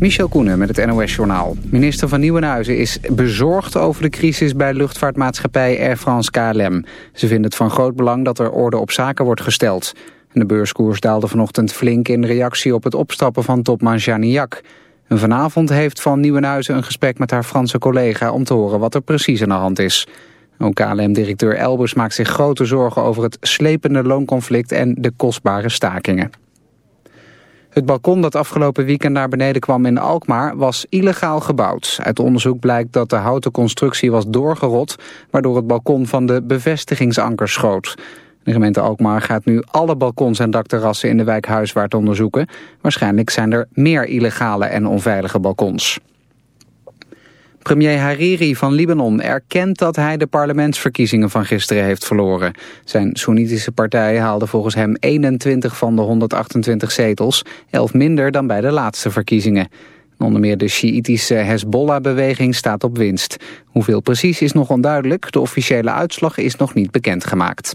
Michel Koenen met het NOS-journaal. Minister van Nieuwenhuizen is bezorgd over de crisis bij luchtvaartmaatschappij Air France KLM. Ze vindt het van groot belang dat er orde op zaken wordt gesteld. de beurskoers daalde vanochtend flink in reactie op het opstappen van topman Janiak. En vanavond heeft Van Nieuwenhuizen een gesprek met haar Franse collega... om te horen wat er precies aan de hand is. Ook KLM-directeur Elbers maakt zich grote zorgen over het slepende loonconflict... en de kostbare stakingen. Het balkon dat afgelopen weekend naar beneden kwam in Alkmaar was illegaal gebouwd. Uit onderzoek blijkt dat de houten constructie was doorgerot... waardoor het balkon van de bevestigingsanker schoot. De gemeente Alkmaar gaat nu alle balkons en dakterrassen in de wijk Huiswaard onderzoeken. Waarschijnlijk zijn er meer illegale en onveilige balkons. Premier Hariri van Libanon erkent dat hij de parlementsverkiezingen van gisteren heeft verloren. Zijn Soenitische partij haalde volgens hem 21 van de 128 zetels, 11 minder dan bij de laatste verkiezingen. Onder meer de Sjiitische Hezbollah-beweging staat op winst. Hoeveel precies is nog onduidelijk, de officiële uitslag is nog niet bekendgemaakt.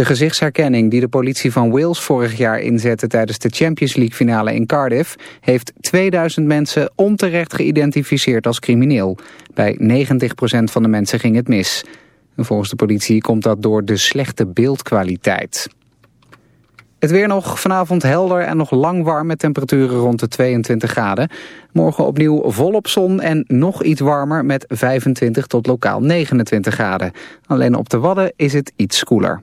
De gezichtsherkenning die de politie van Wales vorig jaar inzette tijdens de Champions League finale in Cardiff heeft 2000 mensen onterecht geïdentificeerd als crimineel. Bij 90% van de mensen ging het mis. volgens de politie komt dat door de slechte beeldkwaliteit. Het weer nog vanavond helder en nog lang warm met temperaturen rond de 22 graden. Morgen opnieuw volop zon en nog iets warmer met 25 tot lokaal 29 graden. Alleen op de Wadden is het iets koeler.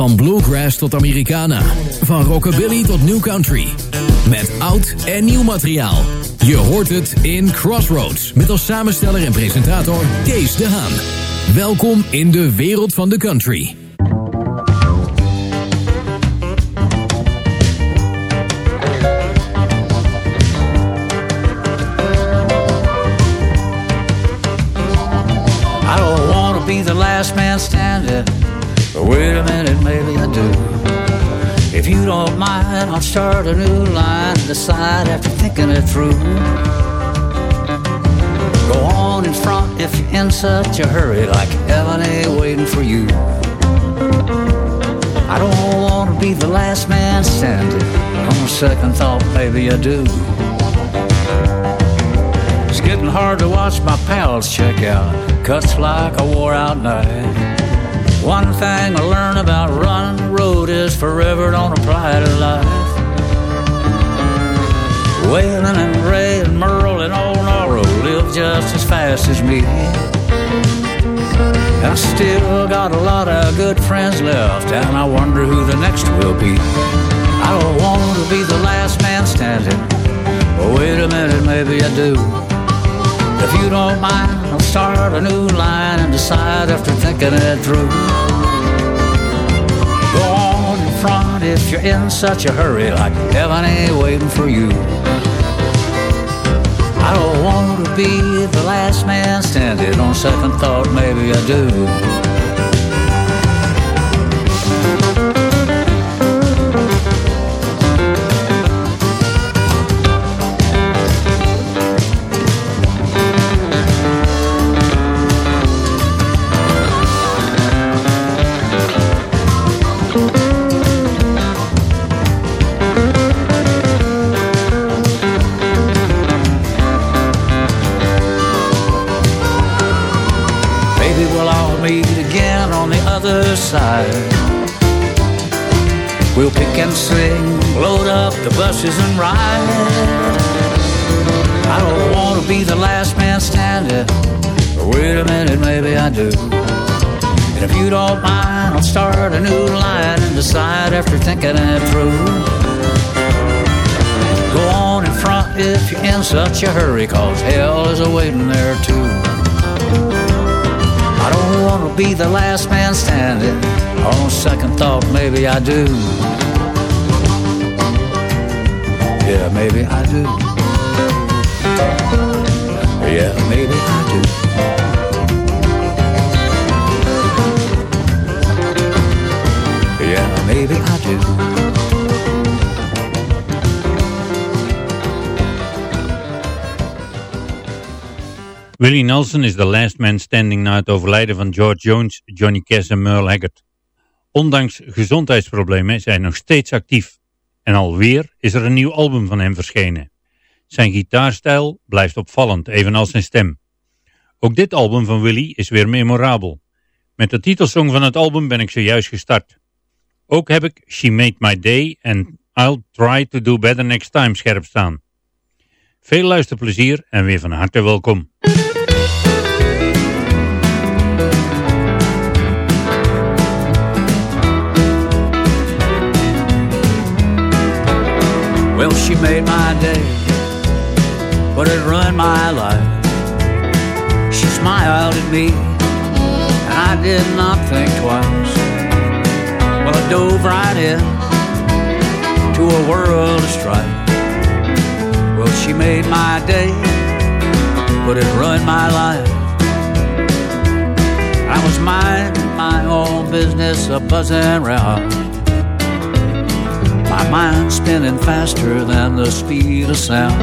Van bluegrass tot Americana. Van rockabilly tot new country. Met oud en nieuw materiaal. Je hoort het in Crossroads. Met als samensteller en presentator Kees de Haan. Welkom in de wereld van de country. I don't wanna be the last man standing do. If you don't mind, I'll start a new line. Decide after thinking it through. Go on in front if you're in such a hurry, like heaven ain't waiting for you. I don't want to be the last man standing. On second thought, maybe I do. It's getting hard to watch my pals check out. Cuts like a wore out night. One thing I learned about running road is forever don't apply to life. Waylon and Ray and Merle and old Norro live just as fast as me. I still got a lot of good friends left, and I wonder who the next will be. I don't want to be the last man standing. But wait a minute, maybe I do. If you don't mind, I'll start a new line and decide after thinking it through. Front if you're in such a hurry, like heaven ain't waiting for you. I don't want to be the last man standing. On second thought, maybe I do. And sing, load up the buses and ride. I don't want to be the last man standing, but wait a minute, maybe I do. And if you don't mind, I'll start a new line and decide after thinking it through. Go on in front if you're in such a hurry, cause hell is awaiting there too. I don't want to be the last man standing. On second thought, maybe I do. Yeah, maybe I do. Yeah, maybe I do. Yeah, maybe I do. Willie Nelson is de last man standing na het overlijden van George Jones, Johnny Cash en Merle Haggard. Ondanks gezondheidsproblemen is hij nog steeds actief. En alweer is er een nieuw album van hem verschenen. Zijn gitaarstijl blijft opvallend, evenals zijn stem. Ook dit album van Willie is weer memorabel. Met de titelsong van het album ben ik zojuist gestart. Ook heb ik She Made My Day en I'll Try To Do Better Next Time scherp staan. Veel luisterplezier en weer van harte welkom. Well, she made my day, but it ruined my life. She smiled at me, and I did not think twice. Well, I dove right in to a world of strife. Well, she made my day, but it ruined my life. I was minding my own business, a buzzing round. My mind spinning faster than the speed of sound.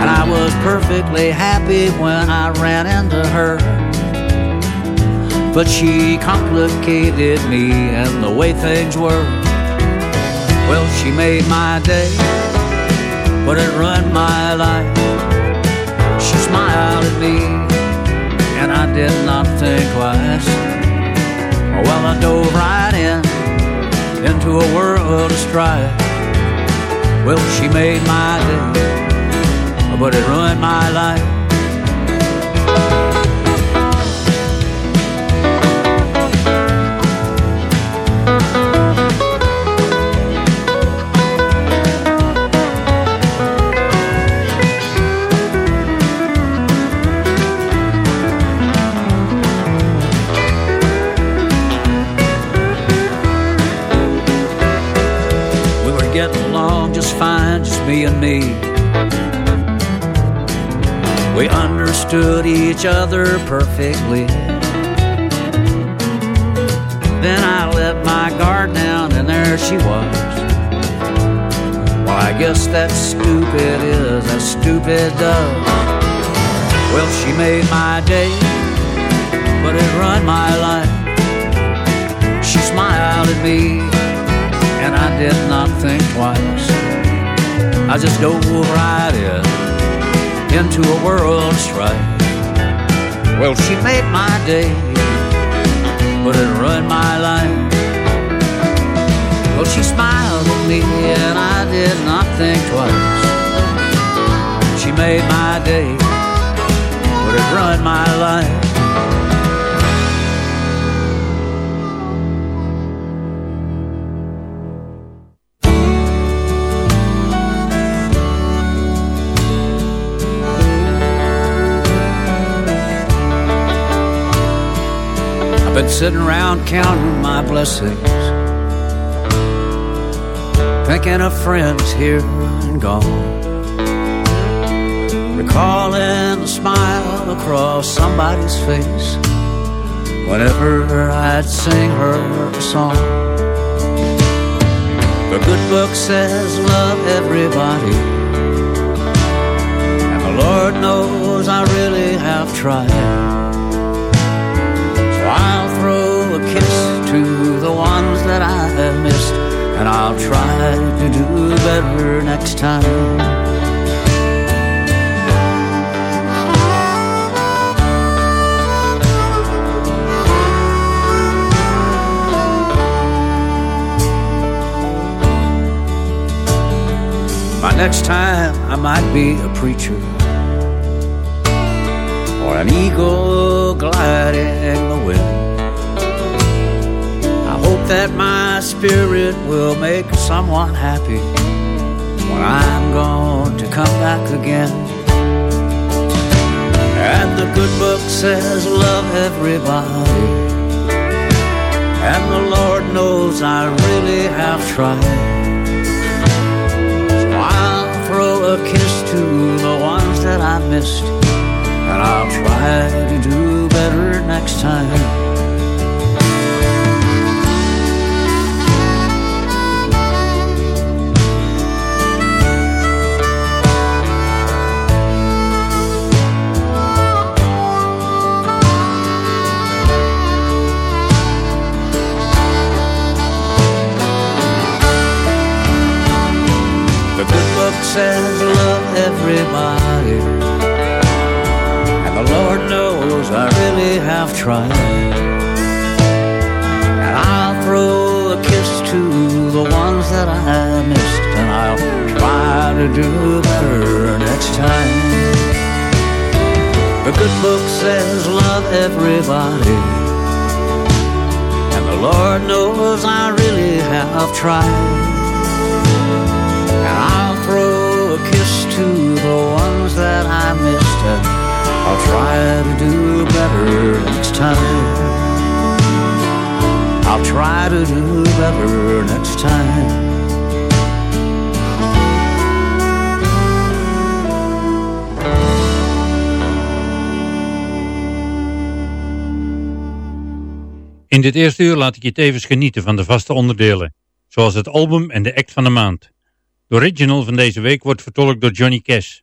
And I was perfectly happy when I ran into her. But she complicated me and the way things were. Well, she made my day, but it ruined my life. She smiled at me, and I did not think twice. Well, I dove right in into a world of strife. Well, she made my day, but it ruined my life. Me and me. We understood each other perfectly. Then I let my guard down, and there she was. Well, I guess that stupid is as stupid does. Well, she made my day, but it ruined my life. She smiled at me, and I did not think twice. I just dove right in into a world of strife. Well, she made my day, but it ruined my life. Well, she smiled at me, and I did not think twice. She made my day, but it ruined my life. Sitting around counting my blessings, thinking of friends here and gone. Recalling the smile across somebody's face whenever I'd sing her a song. The good book says love everybody, and the Lord knows I really have tried. and I'll try to do better next time. By next time, I might be a preacher or an eagle gliding in the wind. That my spirit will make someone happy when I'm going to come back again. And the good book says, love everybody. And the Lord knows I really have tried. So I'll throw a kiss to the ones that I missed. And I'll try to do better next time. Everybody. And the Lord knows I really have tried. And I'll throw a kiss to the ones that I missed. And I'll try to do better next time. The good book says love everybody. And the Lord knows I really have tried. Kiss to the ones that I missed. And I'll try to do better next time. I'll try to do better next time. In dit eerste uur laat ik je tevens genieten van de vaste onderdelen, zoals het album en de act van de maand. De original van deze week wordt vertolkt door Johnny Cash.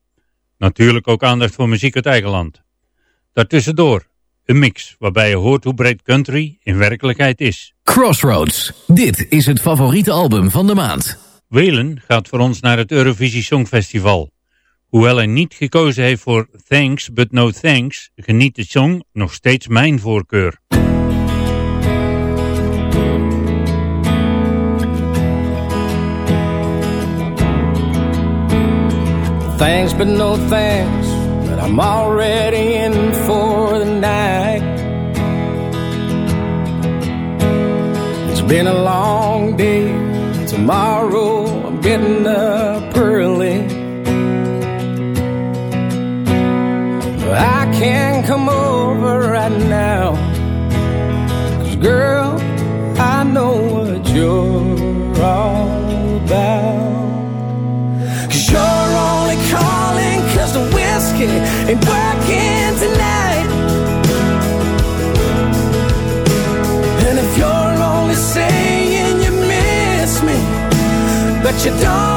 Natuurlijk ook aandacht voor muziek uit eigen land. Daartussendoor een mix waarbij je hoort hoe breed country in werkelijkheid is. Crossroads. Dit is het favoriete album van de maand. Whalen gaat voor ons naar het Eurovisie Songfestival. Hoewel hij niet gekozen heeft voor Thanks But No Thanks, geniet de song nog steeds mijn voorkeur. Thanks, but no thanks. But I'm already in for the night. It's been a long day. Tomorrow I'm getting up early. But I can't come over right now. Cause girl, I know ain't working tonight. And if you're only saying you miss me, but you don't,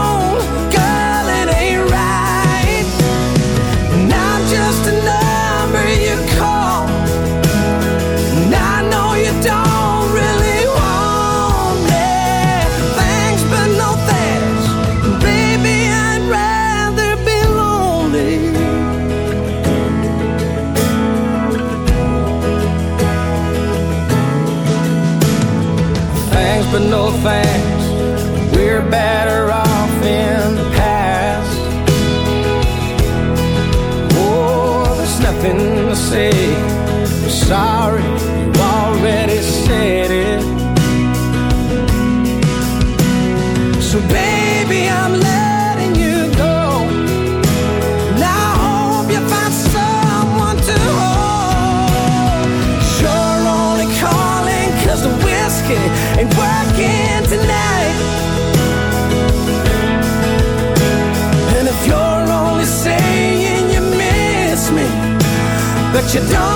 say. Sorry, you don't,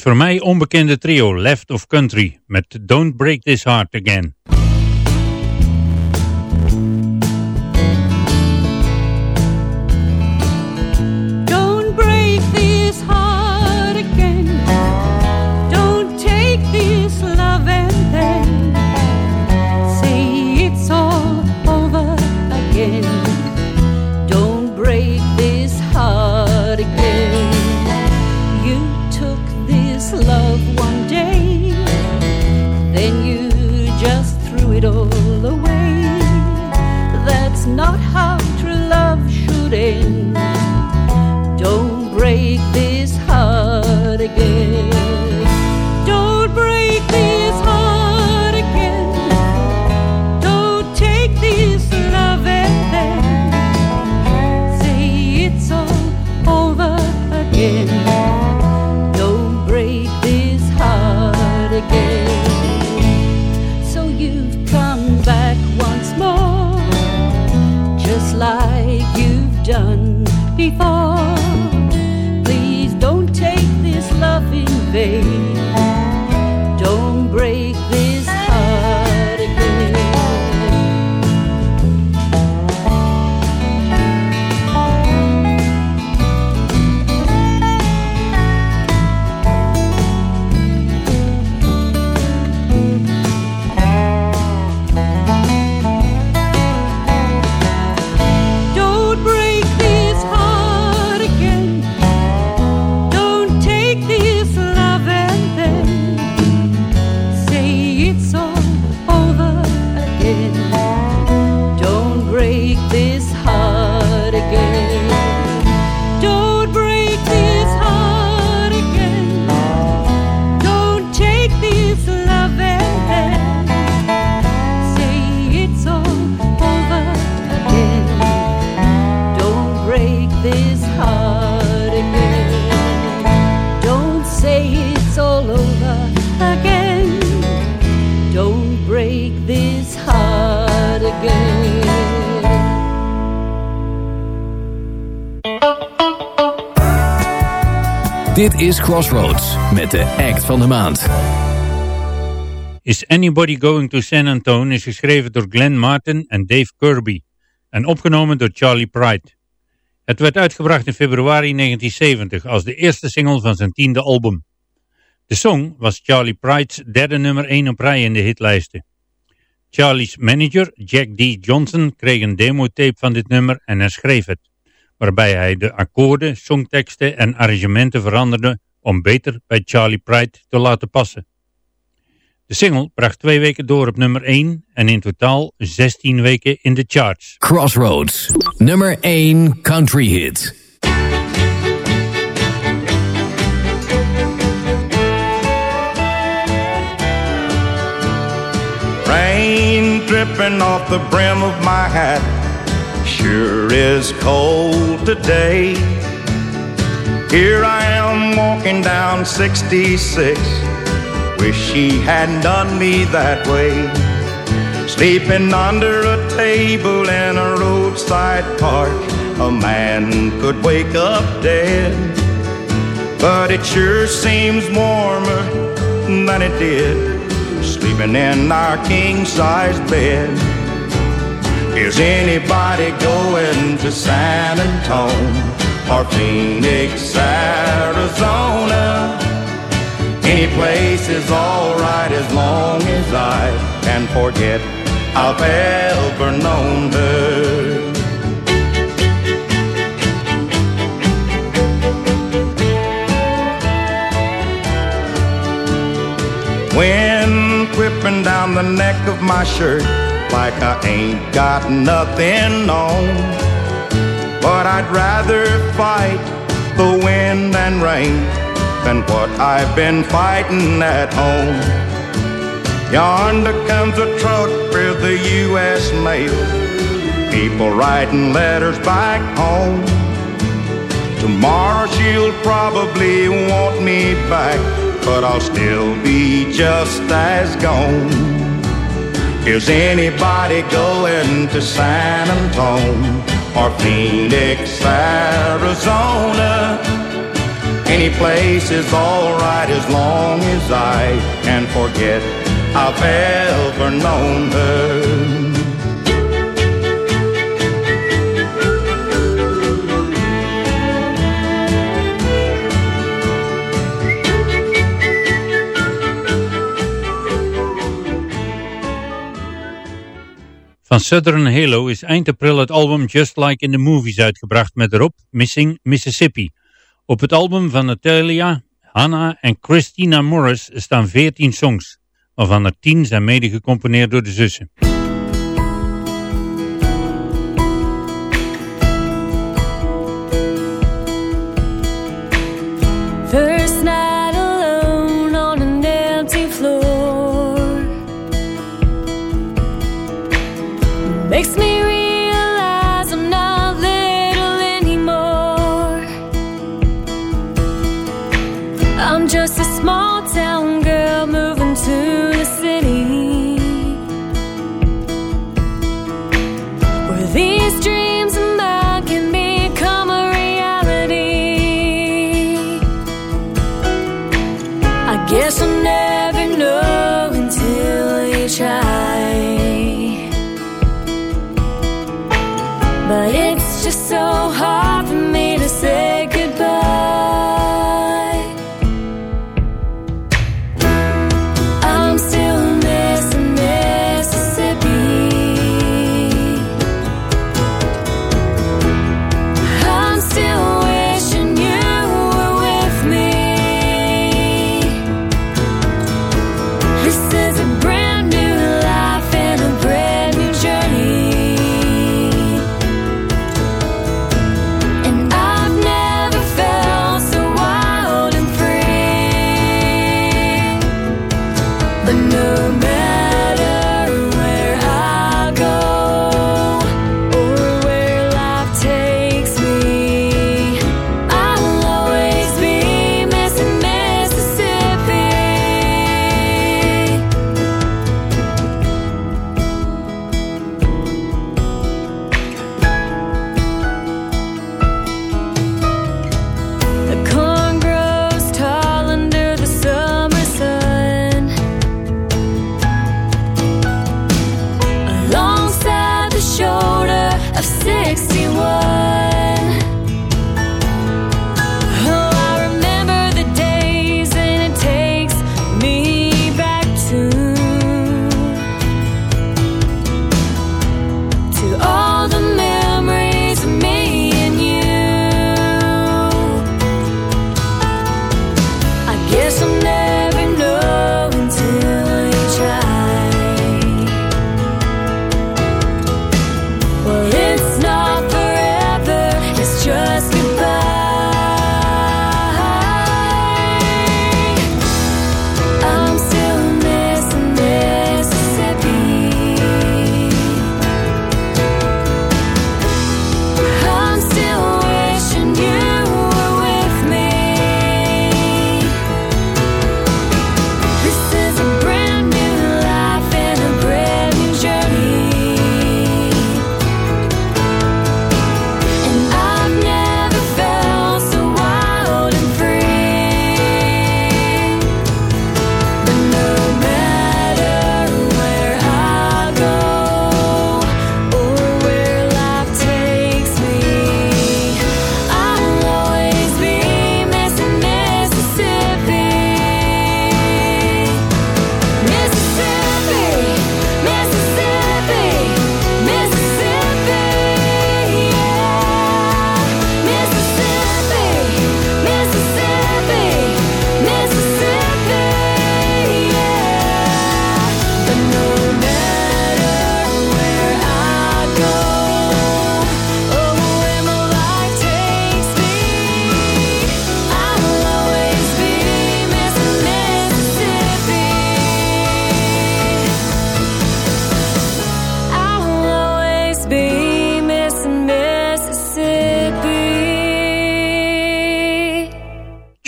Het voor mij onbekende trio Left of Country met Don't Break This Heart Again. Dit is Crossroads met de act van de maand. Is Anybody Going to San Antone is geschreven door Glenn Martin en Dave Kirby en opgenomen door Charlie Pride. Het werd uitgebracht in februari 1970 als de eerste single van zijn tiende album. De song was Charlie Pride's derde nummer 1 op rij in de hitlijsten. Charlie's manager, Jack D. Johnson, kreeg een demotape van dit nummer en herschreef het, waarbij hij de akkoorden, songteksten en arrangementen veranderde om beter bij Charlie Pride te laten passen. De single bracht twee weken door op nummer 1 en in totaal 16 weken in de charts. Crossroads, nummer 1 country hit. Rain dripping off the brim of my hat sure is cold today. Here I am walking down 66. Wish she hadn't done me that way. Sleeping under a table in a roadside park, a man could wake up dead. But it sure seems warmer than it did sleeping in our king sized bed. Is anybody going to San Antone or Phoenix, Arizona? Any place is alright as long as I can forget I've ever known her. Wind whipping down the neck of my shirt like I ain't got nothing on. But I'd rather fight the wind and rain than what I've been fighting at home. Yonder comes a truck with the U.S. mail. People writing letters back home. Tomorrow she'll probably want me back, but I'll still be just as gone. Is anybody going to San Antonio or Phoenix, Arizona? Any place is alright as long as I can forget I've ever known her. Van Southern Halo is eind april het album Just Like in the Movies uitgebracht met erop Missing Mississippi. Op het album van Natalia, Hannah en Christina Morris staan 14 songs, waarvan er 10 zijn mede gecomponeerd door de zussen. Guess I'm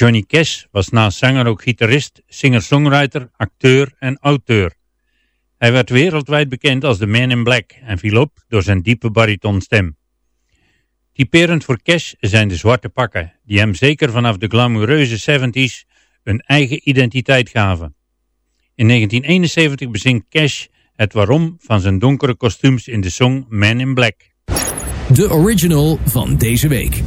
Johnny Cash was naast zanger ook gitarist, singer-songwriter, acteur en auteur. Hij werd wereldwijd bekend als The Man in Black en viel op door zijn diepe baritonstem. Typerend voor Cash zijn de zwarte pakken, die hem zeker vanaf de glamoureuze 70s een eigen identiteit gaven. In 1971 bezingt Cash het waarom van zijn donkere kostuums in de song Man in Black. De original van deze week.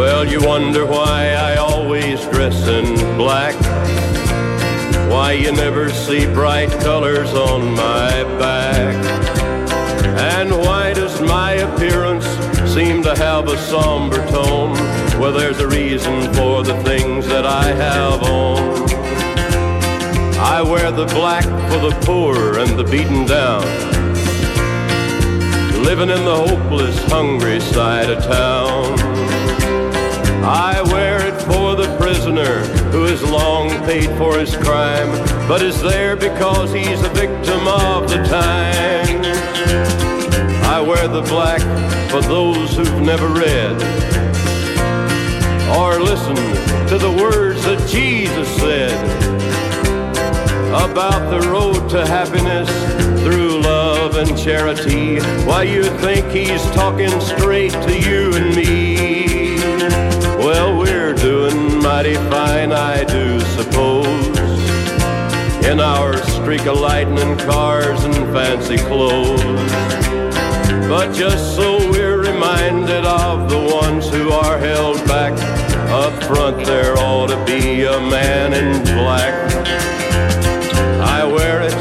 Well, you wonder why I always dress in black. Why you never see bright colors on my back. And why does my appearance seem to have a somber tone? Well, there's a reason for the things that I have on. I wear the black for the poor and the beaten down. Living in the hopeless, hungry side of town. I wear it for the prisoner who has long paid for his crime, but is there because he's a victim of the time. I wear the black for those who've never read or listened to the words that Jesus said about the road to happiness through love and charity. Why you think he's talking straight to you and me? Well, we're doing mighty fine, I do suppose. In our streak of lightning cars and fancy clothes. But just so we're reminded of the ones who are held back. Up front there ought to be a man in black. I wear it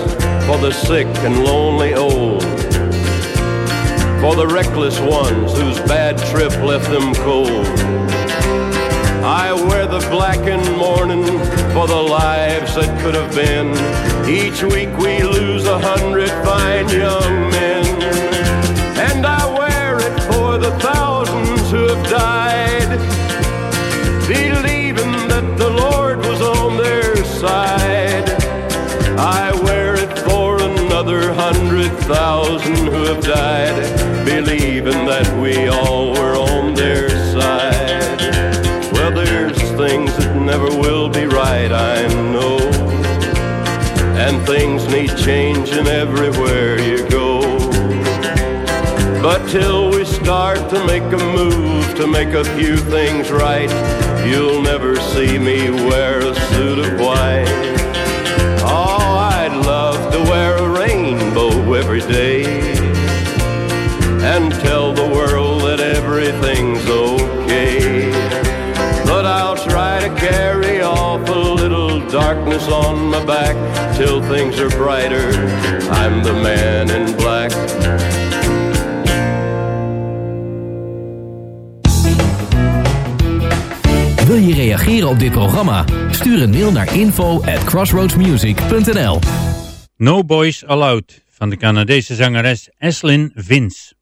for the sick and lonely old. For the reckless ones whose bad trip left them cold. I wear the black in mourning for the lives that could have been. Each week we lose a hundred fine young men. And I wear it for the thousands who have died, believing that the Lord was on their side. I wear it for another hundred thousand who have died, believing that we all changing everywhere you go. But till we start to make a move to make a few things right, you'll never see me wear a suit of white. Oh, I'd love to wear a rainbow every day darkness on my back till things are brighter. I'm the man in black. Wil je reageren op dit programma? Stuur een mail naar info at crossroadsmusic.nl No Boys Allowed van de Canadese zangeres Eslyn Vince.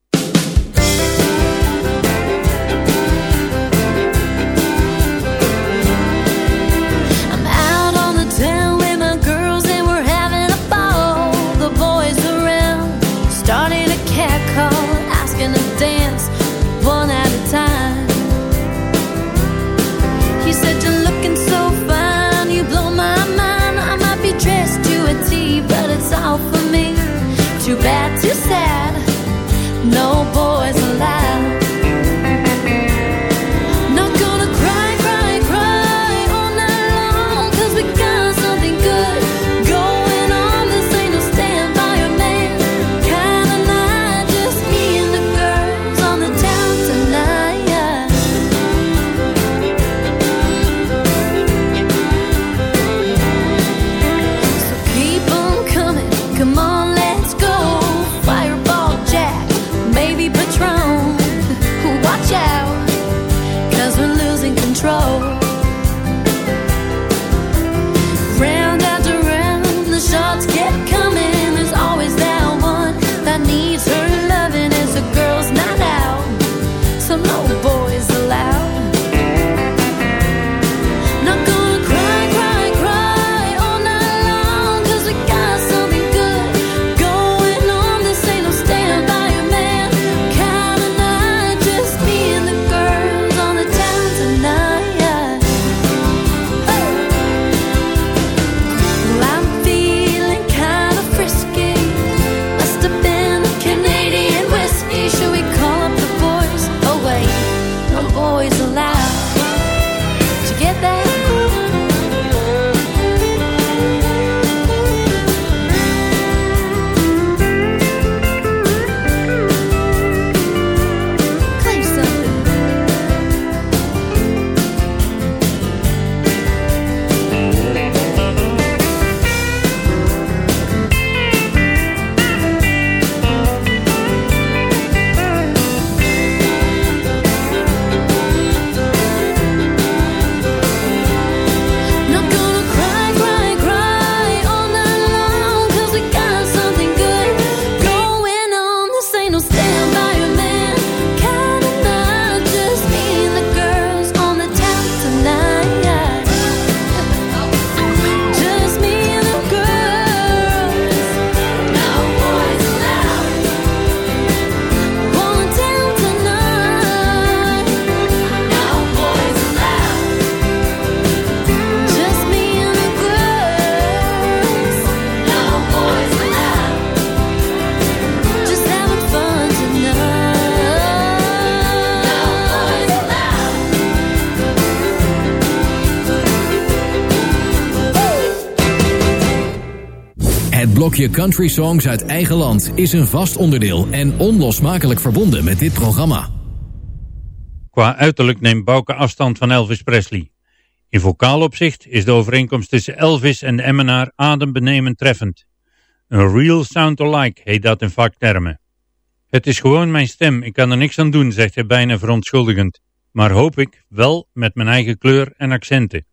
Blokje country songs uit eigen land is een vast onderdeel en onlosmakelijk verbonden met dit programma. Qua uiterlijk neemt Bouke afstand van Elvis Presley. In vocaal opzicht is de overeenkomst tussen Elvis en de Emmenaar adembenemend treffend. Een real sound alike heet dat in vaktermen. Het is gewoon mijn stem, ik kan er niks aan doen, zegt hij bijna verontschuldigend. Maar hoop ik wel met mijn eigen kleur en accenten.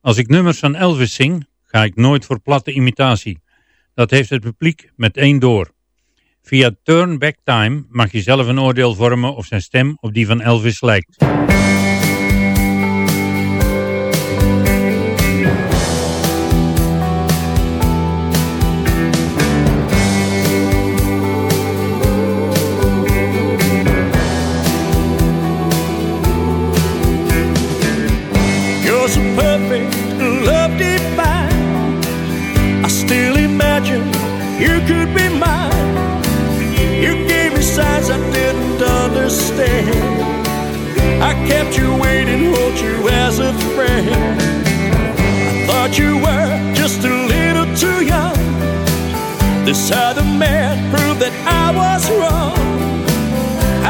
Als ik nummers van Elvis zing, ga ik nooit voor platte imitatie. Dat heeft het publiek meteen door. Via Turn Back Time mag je zelf een oordeel vormen of zijn stem op die van Elvis lijkt. Understand. I kept you waiting, hold you as a friend. I thought you were just a little too young. This other man proved that I was wrong.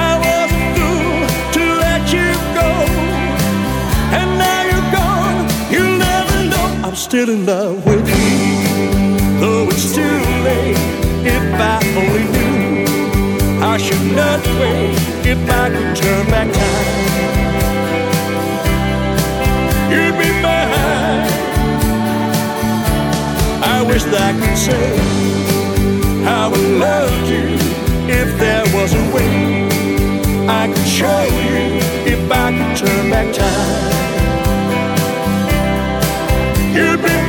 I was a fool to let you go. And now you're gone, you'll never know I'm still in love with you. Though it's too late, if I only knew I should not wait if I could turn back time. You'd be mine. I wish that I could say how I loved you if there was a way I could show you if I could turn back time. You'd be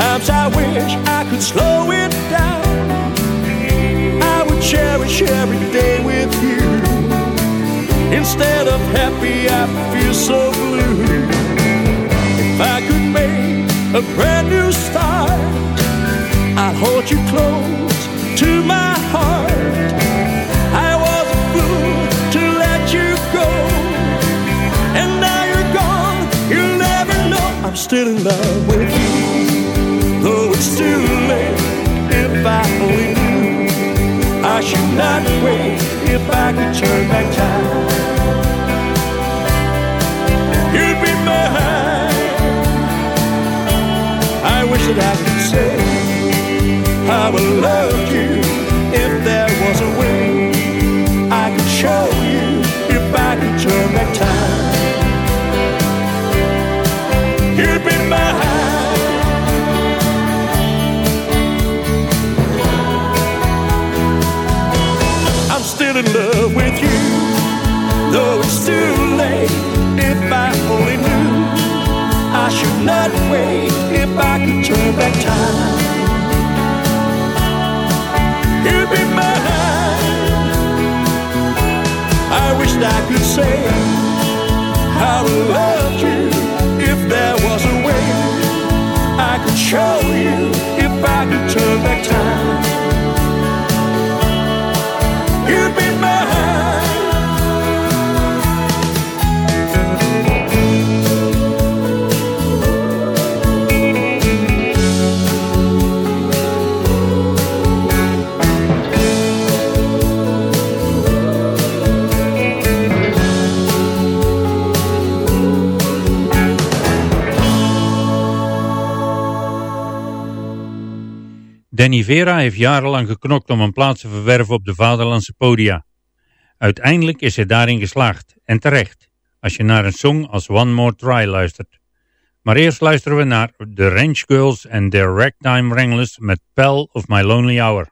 Sometimes I wish I could slow it down. I would cherish every day with you. Instead of happy, I feel so blue. If I could make a brand new start, I'd hold you close to my heart. I was a fool to let you go. And now you're gone, you'll never know I'm still in love with you. It's too late, if I knew I should not wait if I could turn back time. You'd be mine. I wish that I could say I would love you if there was a way I loved you if there was a way I could show you if I could turn back time. Danny Vera heeft jarenlang geknokt om een plaats te verwerven op de vaderlandse podia. Uiteindelijk is hij daarin geslaagd, en terecht, als je naar een song als One More Try luistert. Maar eerst luisteren we naar The Ranch Girls en their Ragtime Wranglers met Pal of My Lonely Hour.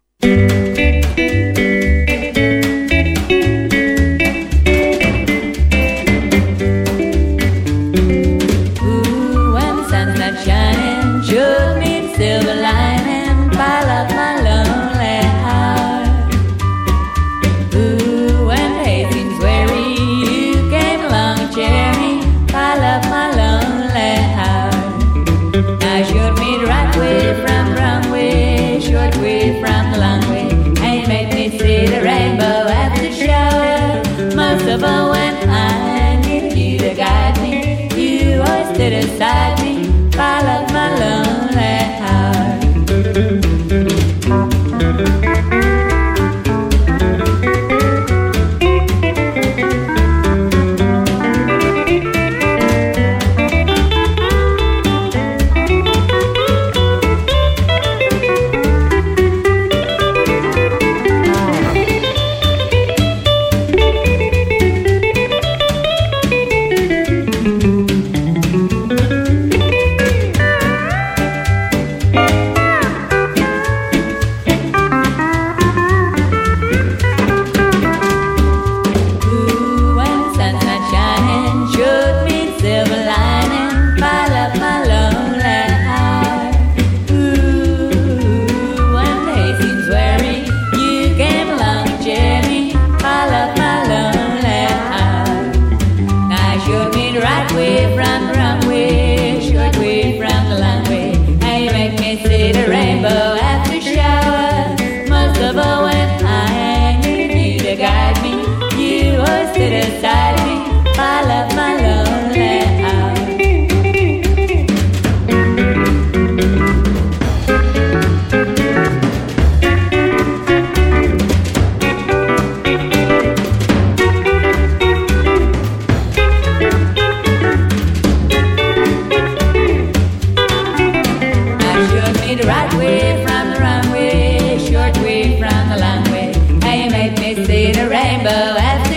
Rainbow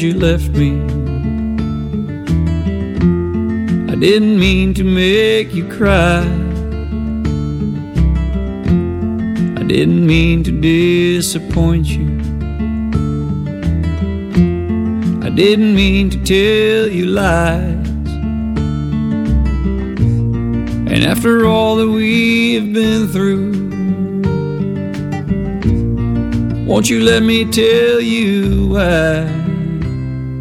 you left me. I didn't mean to make you cry. I didn't mean to disappoint you. I didn't mean to tell you lies. And after all that we have been through, won't you let me tell you why?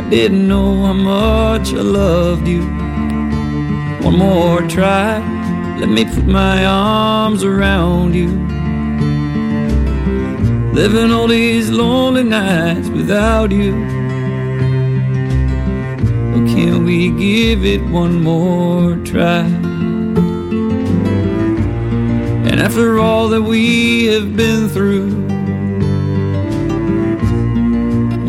I didn't know how much I loved you. One more try. Let me put my arms around you. Living all these lonely nights without you. Can we give it one more try? And after all that we have been through,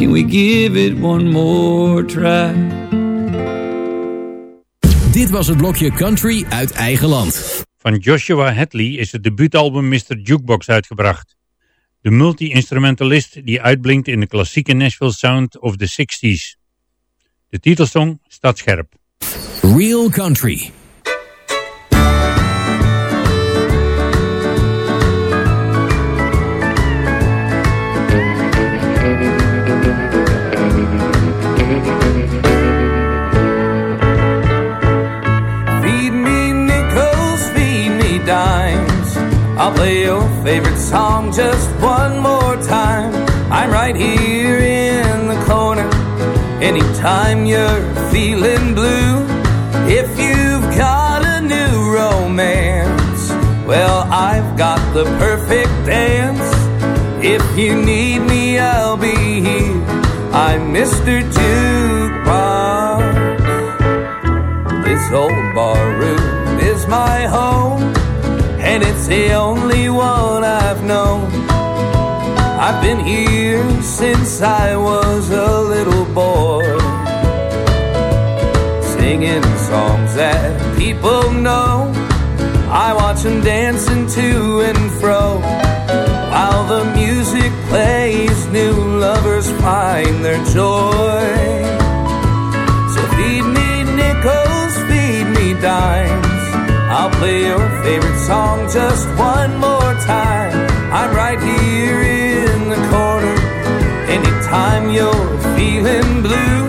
Can we give it one more try? Dit was het blokje Country uit eigen land. Van Joshua Hadley is het debuutalbum Mr. Jukebox uitgebracht. De multi-instrumentalist die uitblinkt in de klassieke Nashville sound of the 60s. De titelsong staat scherp. Real Country. I'll play your favorite song just one more time. I'm right here in the corner. Anytime you're feeling blue, if you've got a new romance, well, I've got the perfect dance. If you need me, I'll be here. I'm Mr. Jukebox. This old bar room is my home, and it's the only one I've known. I've been here since I was a little boy, singing songs that people know. I watch them dancing to and fro while the music plays. New lovers find their joy. Play your favorite song just one more time. I'm right here in the corner. Anytime you're feeling blue,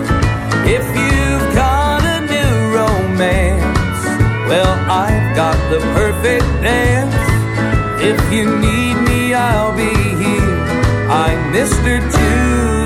if you've got a new romance, well, I've got the perfect dance. If you need me, I'll be here. I'm Mr. Jukebox.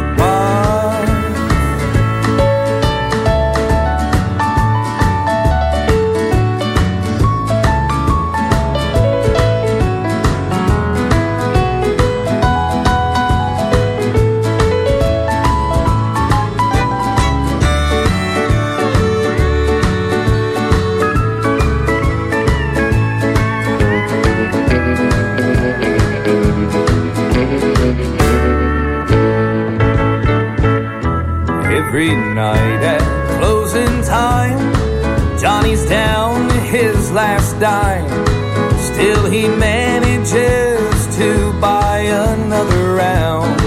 Still, he manages to buy another round.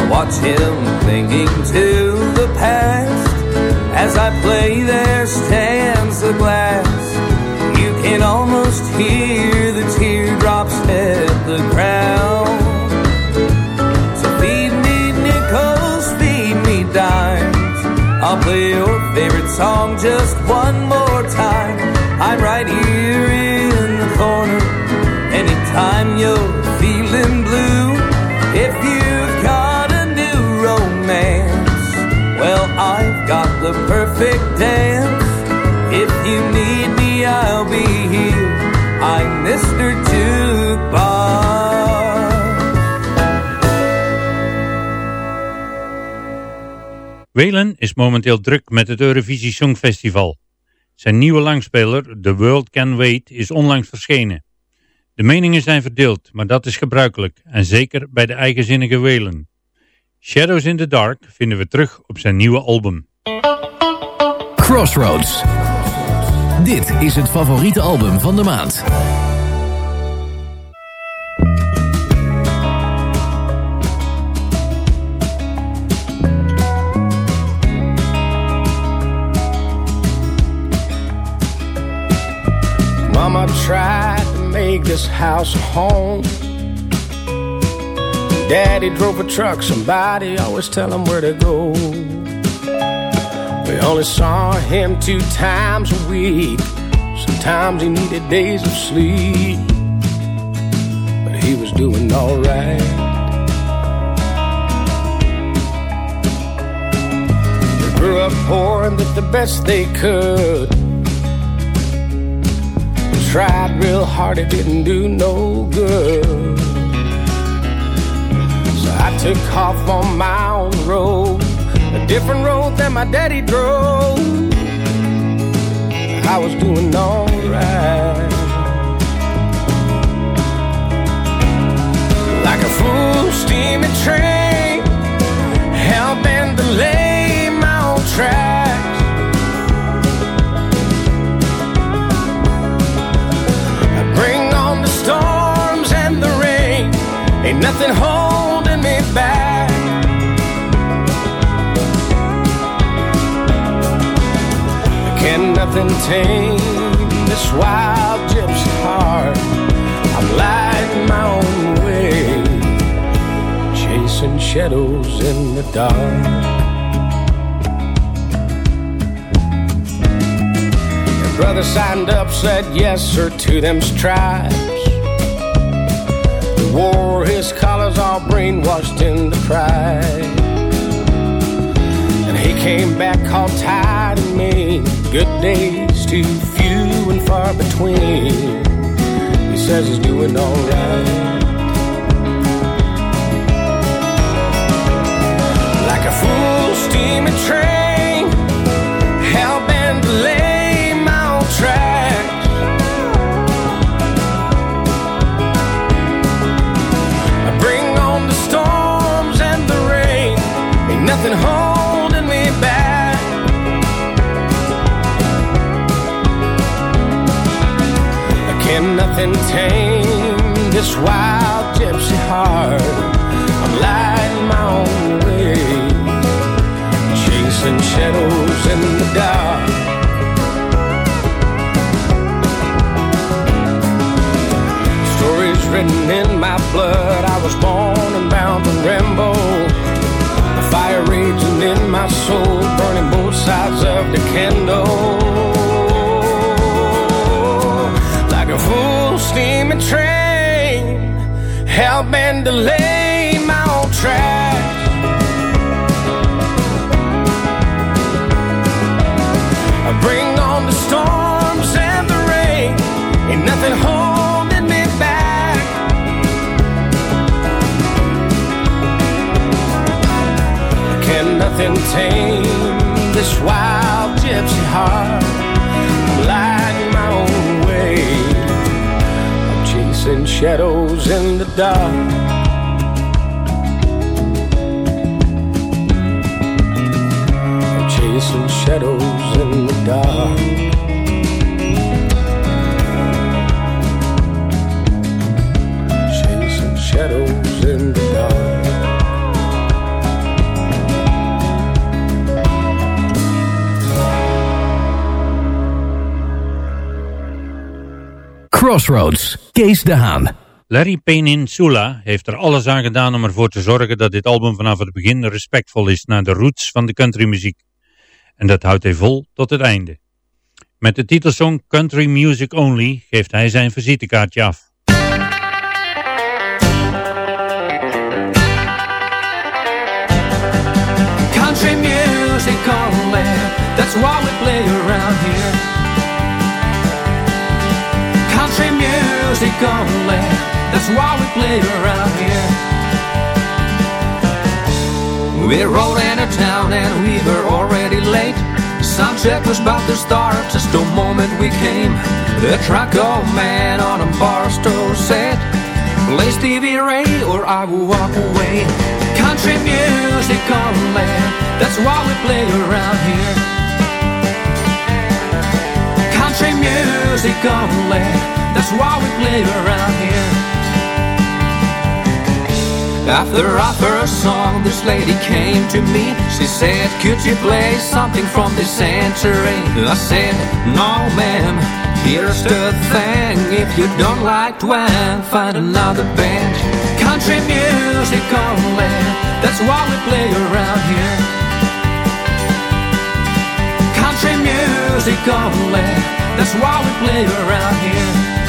I watch him clinging to perfect dance. If you need me, I'll be here. I'm Mr. Whalen is momenteel druk met het Eurovisie Songfestival. Zijn nieuwe langspeler, The World Can Wait, is onlangs verschenen. De meningen zijn verdeeld, maar dat is gebruikelijk, en zeker bij de eigenzinnige Whalen. Shadows in the Dark vinden we terug op zijn nieuwe album. Crossroads. Dit is het favoriete album van de maand. Mama tried to make this house a home. Daddy drove a truck, somebody always tell him where to go. We only saw him two times a week. Sometimes he needed days of sleep, but he was doing alright. They grew up poor and did the best they could. Tried real hard, it didn't do no good. So I took off on my own road, a different road than my daddy drove. I was doing alright. Like a full steaming train, hell bent to lay my own tracks. I bring on the storms and the rain, ain't nothing holding me back. Nothing tame this wild gypsy heart? I'm lighting my own way, chasing shadows in the dark. Your brother signed up, said yes, sir, to them stripes. He wore his collars all brainwashed into pride. And he came back all tired and mean. Good days too few and far between. He says he's doing alright. Can nothing tame this wild gypsy heart? I'm lighting my own way, chasing shadows in the dark. Stories written in my blood. I was born and bound to ramble. The fire raging in my soul, burning both sides of the candle. Train, hell bent to lay my own tracks. I bring on the storms and the rain, ain't nothing holding me back. Can nothing tame this wild gypsy heart? Shadows in the dark. Chasing shadows in the dark. Chasing shadows in the dark. Crossroads, Kees de Haan. Larry Peninsula heeft er alles aan gedaan om ervoor te zorgen dat dit album vanaf het begin respectvol is naar de roots van de countrymuziek. En dat houdt hij vol tot het einde. Met de titelsong Country Music Only geeft hij zijn visitekaartje af. Country music only, that's why we music only, that's why we play around here. We rode into town and we were already late. Check was about to start just the moment we came. The truck old man on a bar stool said, Play Stevie Ray or I will walk away. Country music only, that's why we play around here. Country music only, that's why we play around here. After our first song, this lady came to me. She said, Could you play something from this century? I said, No, ma'am. Here's the thing if you don't like twang, find another band. Country music only, that's why we play around here. Country music only, that's why we play around here.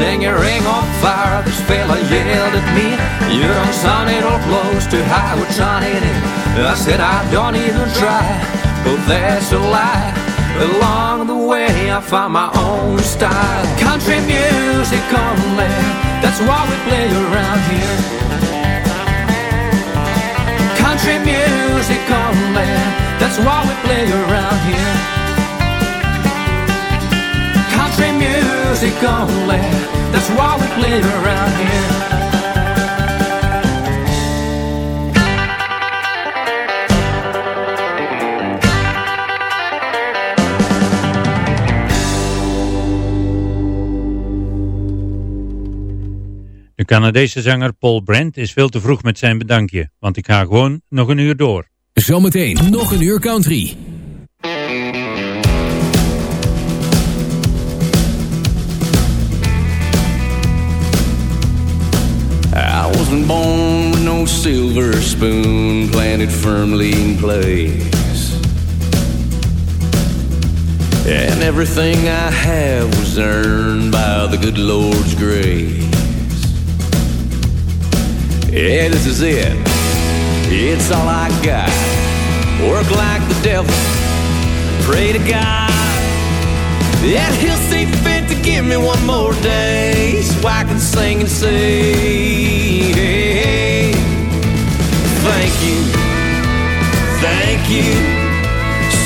Singing ring on fire, this fella yelled at me. You don't sound it all close to how we're trying it. I said I don't even try, but that's a lie. Along the way, I find my own style. Country music only, that's what we play around here. Country music only, that's what we play around here. Country music only, that's what we play around here. De Canadese zanger Paul Brandt is veel te vroeg met zijn bedankje, want ik ga gewoon nog een uur door. Zometeen nog een uur country. Wasn't born with no silver spoon planted firmly in place. And everything I have was earned by the good Lord's grace. Yeah, this is it. It's all I got. Work like the devil. Pray to God that He'll see fit to give me one more day so I can sing and say, hey, Thank you, thank you.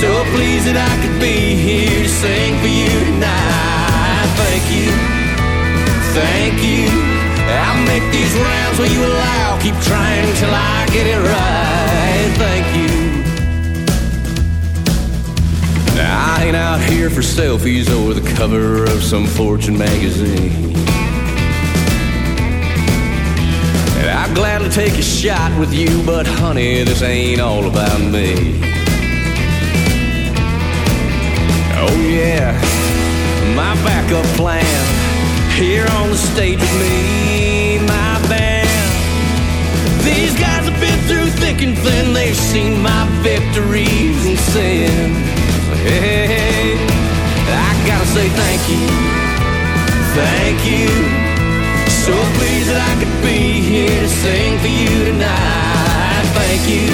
So pleased that I could be here to sing for you tonight. Thank you, thank you. I'll make these rounds where you allow. Keep trying till I get it right. Thank you. Ain't out here for selfies or the cover of some Fortune magazine. And I'd gladly take a shot with you, but honey, this ain't all about me. Oh, yeah, my backup plan here on the stage with me, my band. These guys have been through thick and thin, they've seen my victories and sins. Hey, I gotta say thank you, thank you. So pleased that I could be here to sing for you tonight. Thank you,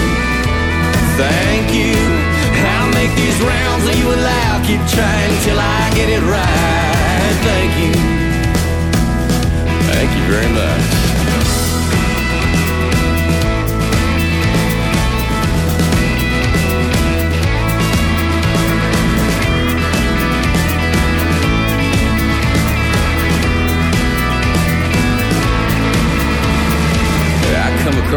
thank you. I'll make these rounds that you allow. Keep trying till I get it right. Thank you, thank you very much.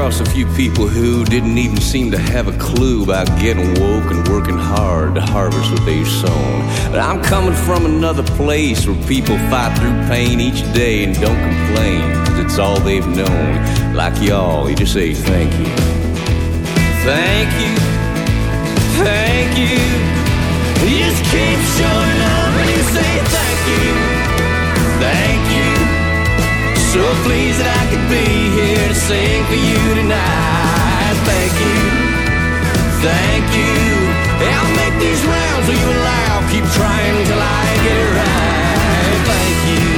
Across a few people who didn't even seem to have a clue about getting woke and working hard to harvest what they've sown. But I'm coming from another place where people fight through pain each day and don't complain, cause it's all they've known. Like y'all, you just say thank you. Thank you. Thank you. You just keep showing up and you say thank you. Thank you. So pleased that I could be here to sing for you tonight. Thank you, thank you. I'll make these rounds so you allow. Keep trying till I get it right. Thank you.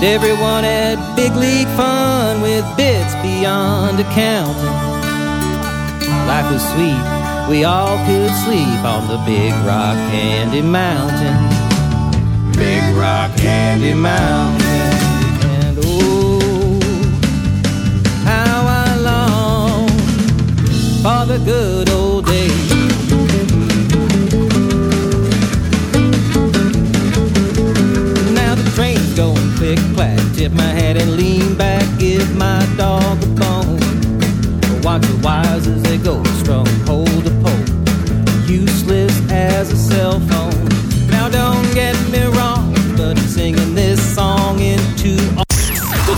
And everyone had big league fun with bits beyond accounting. Life was sweet, we all could sleep on the Big Rock Candy Mountain. Big Rock Candy Mountain. And oh, how I long for the good old